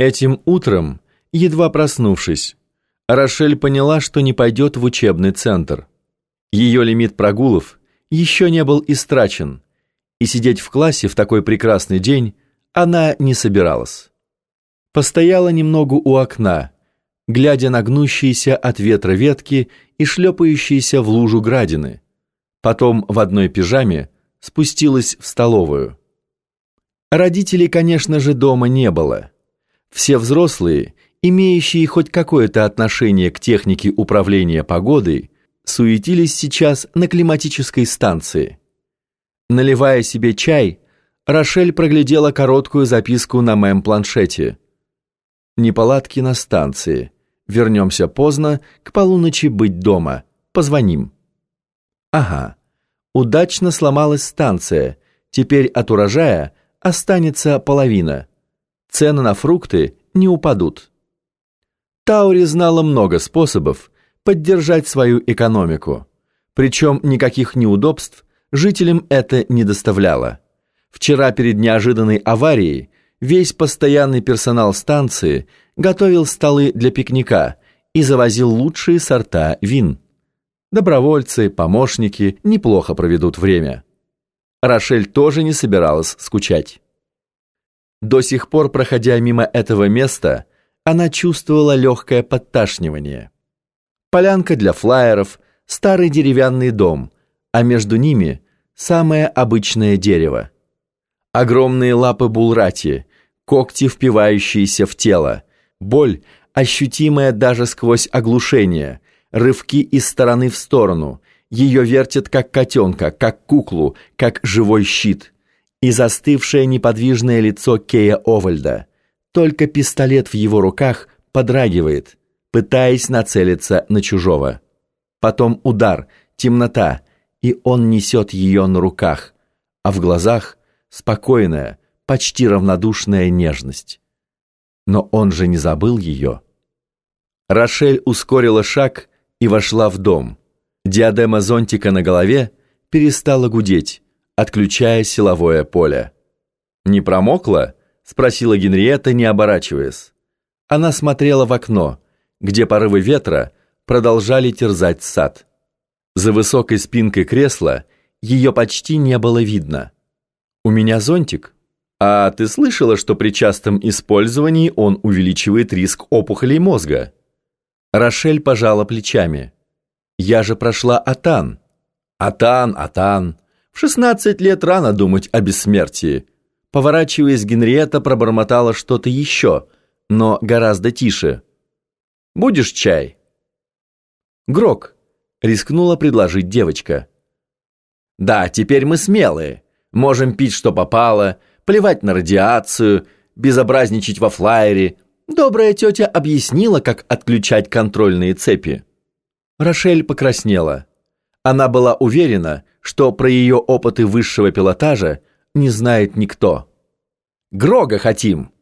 Этим утром, едва проснувшись, Рошель поняла, что не пойдет в учебный центр. Ее лимит прогулов еще не был истрачен, и сидеть в классе в такой прекрасный день она не собиралась. Постояла немного у окна, глядя на гнущиеся от ветра ветки и шлепающиеся в лужу градины. Потом в одной пижаме спустилась в столовую. Родителей, конечно же, дома не было. Все взрослые, имеющие хоть какое-то отношение к технике управления погодой, суетились сейчас на климатической станции. Наливая себе чай, Рошель проглядела короткую записку на мем-планшете. «Неполадки на станции. Вернемся поздно, к полуночи быть дома. Позвоним». «Ага. Удачно сломалась станция. Теперь от урожая останется половина. Цены на фрукты не упадут». Таури знала много способов поддержать свою экономику. Причем никаких неудобств жителям это не доставляло. Вчера перед неожиданной аварией весь постоянный персонал станции готовил столы для пикника и завозил лучшие сорта вин. Добровольцы, помощники неплохо проведут время. Рошель тоже не собиралась скучать. До сих пор, проходя мимо этого места, она чувствовала легкое подташнивание. Полянка для флаеров, старый деревянный дом, а между ними самое обычное дерево. Огромные лапы булрати, когти, впивающиеся в тело, боль, ощутимая даже сквозь оглушение, рывки из стороны в сторону, ее вертят как котенка, как куклу, как живой щит, и застывшее неподвижное лицо Кея Овальда. Только пистолет в его руках подрагивает, пытаясь нацелиться на чужого. Потом удар, темнота, и он несет ее на руках, а в глазах спокойная, почти равнодушная нежность. Но он же не забыл ее. Рошель ускорила шаг и вошла в дом. Диадема зонтика на голове перестала гудеть, отключая силовое поле. «Не промокла?» — спросила Генриетта, не оборачиваясь. Она смотрела в окно, где порывы ветра продолжали терзать сад. За высокой спинкой кресла ее почти не было видно. «У меня зонтик. А ты слышала, что при частом использовании он увеличивает риск опухолей мозга?» Рошель пожала плечами. «Я же прошла Атан». «Атан, Атан. В 16 лет рано думать о бессмертии». Поворачиваясь, Генриетта пробормотала что-то еще, но гораздо тише. «Будешь чай?» «Грок», — рискнула предложить девочка. «Да, теперь мы смелые. Можем пить, что попало, плевать на радиацию, безобразничать во флайере. Добрая тетя объяснила, как отключать контрольные цепи. Рошель покраснела. Она была уверена, что про ее опыты высшего пилотажа не знает никто. «Грога хотим!»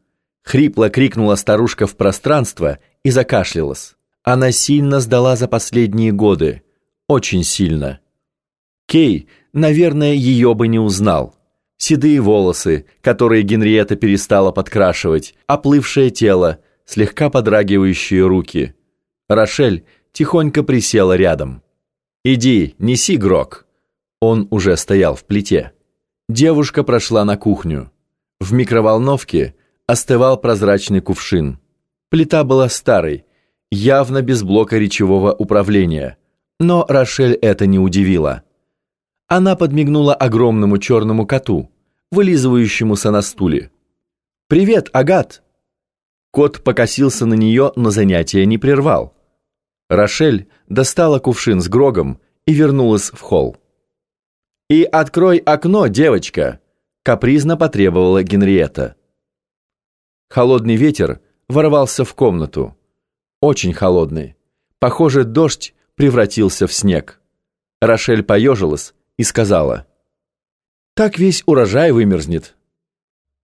Хрипло крикнула старушка в пространство и закашлялась. Она сильно сдала за последние годы. Очень сильно. Кей наверное, ее бы не узнал. Седые волосы, которые Генриетта перестала подкрашивать, оплывшее тело, слегка подрагивающие руки. Рошель тихонько присела рядом. «Иди, неси грок». Он уже стоял в плите. Девушка прошла на кухню. В микроволновке остывал прозрачный кувшин. Плита была старой, явно без блока речевого управления. Но Рошель это не удивило. Она подмигнула огромному черному коту, вылизывающемуся на стуле. «Привет, Агат!» Кот покосился на нее, но занятие не прервал. Рошель достала кувшин с Грогом и вернулась в холл. «И открой окно, девочка!» — капризно потребовала Генриетта. Холодный ветер ворвался в комнату. Очень холодный. Похоже, дождь превратился в снег. Рошель поежилась, и сказала, «Так весь урожай вымерзнет».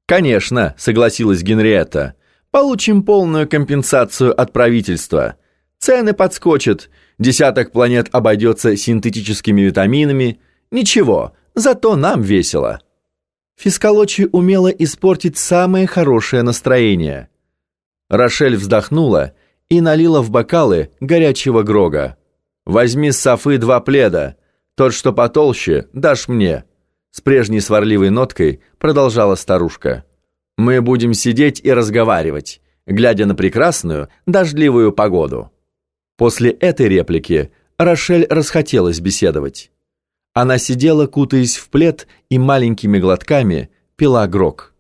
«Конечно», — согласилась Генриетта, «получим полную компенсацию от правительства. Цены подскочат, десяток планет обойдется синтетическими витаминами. Ничего, зато нам весело». Фискалочи умела испортить самое хорошее настроение. Рошель вздохнула и налила в бокалы горячего грога. «Возьми с Софы два пледа. Тот, что потолще, дашь мне». С прежней сварливой ноткой продолжала старушка. «Мы будем сидеть и разговаривать, глядя на прекрасную, дождливую погоду». После этой реплики Рошель расхотелось беседовать. Она сидела, кутаясь в плед, и маленькими глотками пила грог.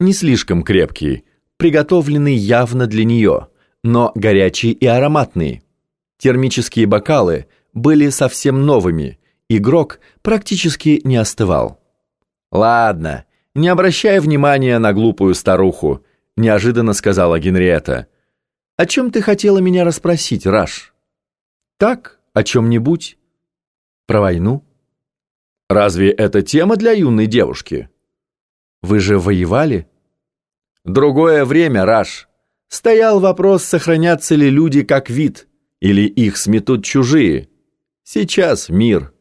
Не слишком крепкий, приготовленный явно для нее, но горячий и ароматный. Термические бокалы были совсем новыми, и грог практически не остывал. «Ладно, не обращай внимания на глупую старуху», неожиданно сказала Генриетта. «О чем ты хотела меня расспросить, Раш?» «Так, о чем-нибудь. Про войну?» Разве это тема для юной девушки? Вы же воевали? Другое время, Раш. Стоял вопрос, сохранятся ли люди как вид, или их сметут чужие. Сейчас мир.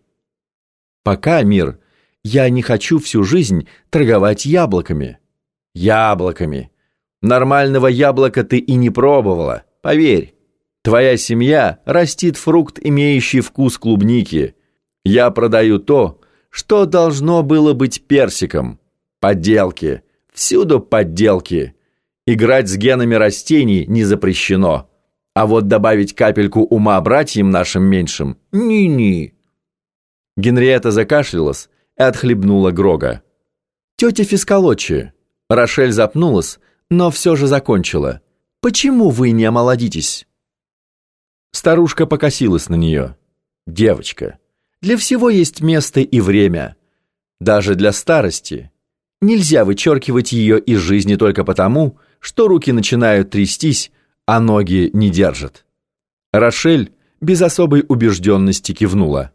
Пока мир. Я не хочу всю жизнь торговать яблоками. Яблоками. Нормального яблока ты и не пробовала, поверь. Твоя семья растит фрукт, имеющий вкус клубники. Я продаю то, что должно было быть персиком? Подделки. Всюду подделки. Играть с генами растений не запрещено. А вот добавить капельку ума братьям нашим меньшим – ни-ни. Генриетта закашлялась и отхлебнула Грога. «Тетя Фискалочи». Рошель запнулась, но все же закончила. «Почему вы не омолодитесь?» Старушка покосилась на нее. «Девочка, для всего есть место и время. Даже для старости. Нельзя вычеркивать ее из жизни только потому, что руки начинают трястись, а ноги не держат. Рошель без особой убежденности кивнула.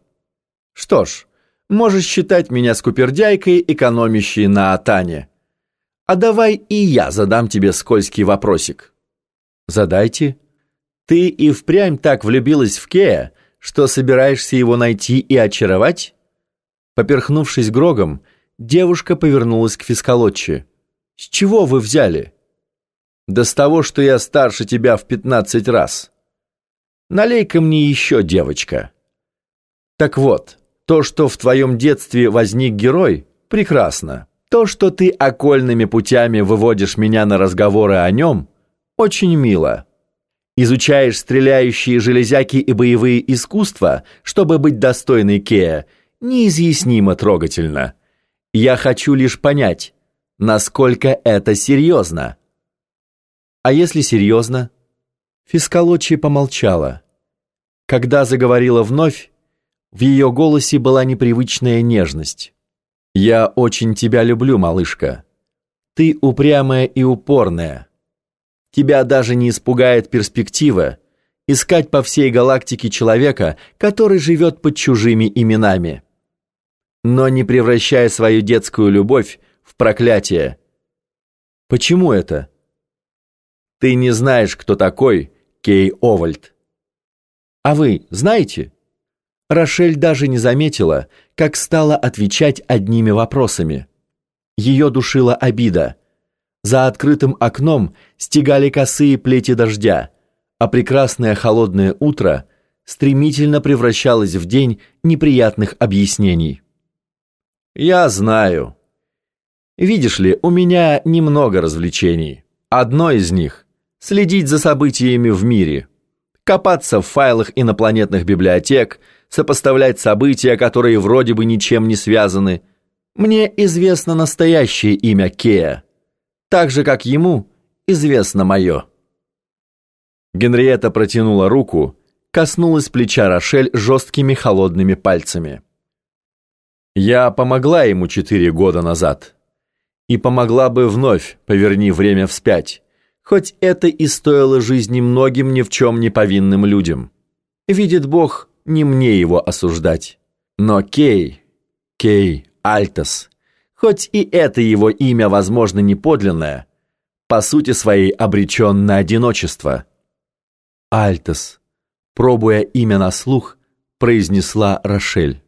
«Что ж, можешь считать меня скупердяйкой, экономящей на Атане. А давай и я задам тебе скользкий вопросик». «Задайте». «Ты и впрямь так влюбилась в Кея, что собираешься его найти и очаровать?» Поперхнувшись Грогом, девушка повернулась к Фискалотчи. «С чего вы взяли?» «Да с того, что я старше тебя в пятнадцать раз. Налей-ка мне еще, девочка». «Так вот, то, что в твоем детстве возник герой, прекрасно. То, что ты окольными путями выводишь меня на разговоры о нем, очень мило». Изучаешь стреляющие железяки и боевые искусства, чтобы быть достойной Кея, неизъяснимо трогательно. Я хочу лишь понять, насколько это серьезно. А если серьезно? Фискалочи помолчала. Когда заговорила вновь, в ее голосе была непривычная нежность. «Я очень тебя люблю, малышка. Ты упрямая и упорная. Тебя даже не испугает перспектива искать по всей галактике человека, который живет под чужими именами. Но не превращая свою детскую любовь в проклятие. Почему это? Ты не знаешь, кто такой Кей Овальд. А вы знаете? Рошель даже не заметила, как стала отвечать одними вопросами. Ее душила обида – за открытым окном стегали косые плети дождя, а прекрасное холодное утро стремительно превращалось в день неприятных объяснений. «Я знаю. Видишь ли, у меня немного развлечений. Одно из них — следить за событиями в мире, копаться в файлах инопланетных библиотек, сопоставлять события, которые вроде бы ничем не связаны. Мне известно настоящее имя Кея — так же, как ему известно мое. Генриетта протянула руку, коснулась плеча Рошель жесткими холодными пальцами. Я помогла ему четыре года назад. И помогла бы вновь, поверни время вспять, хоть это и стоило жизни многим ни в чем не повинным людям. Видит Бог, не мне его осуждать. Но Кей, Кей Альтас, хоть и это его имя, возможно, не подлинное, по сути своей обречен на одиночество. Альтос, пробуя имя на слух, произнесла Рошель.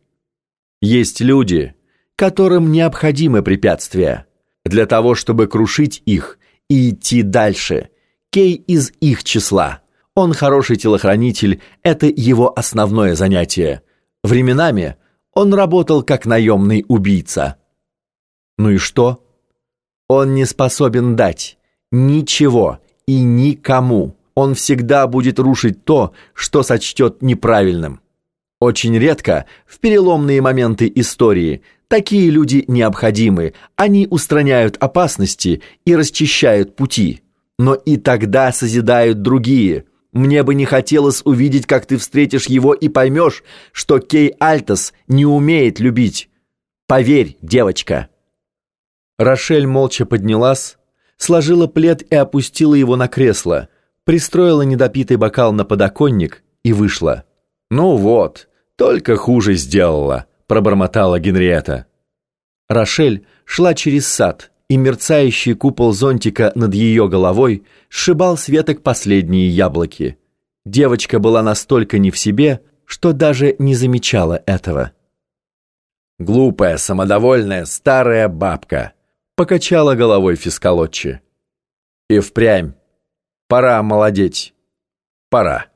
Есть люди, которым необходимы препятствия. Для того, чтобы крушить их и идти дальше, Кей из их числа. Он хороший телохранитель, это его основное занятие. Временами он работал как наемный убийца. Ну и что? Он не способен дать ничего и никому. Он всегда будет рушить то, что сочтет неправильным. Очень редко, в переломные моменты истории, такие люди необходимы. Они устраняют опасности и расчищают пути. Но и тогда созидают другие – мне бы не хотелось увидеть, как ты встретишь его и поймешь, что Кей Альтос не умеет любить. Поверь, девочка. Рошель молча поднялась, сложила плед и опустила его на кресло, пристроила недопитый бокал на подоконник и вышла. «Ну вот, только хуже сделала», — пробормотала Генриетта. Рошель шла через сад, и мерцающий купол зонтика над ее головой сшибал с веток последние яблоки. Девочка была настолько не в себе, что даже не замечала этого. «Глупая, самодовольная, старая бабка!» — покачала головой Фискалотчи. «И впрямь. Пора молодеть. Пора».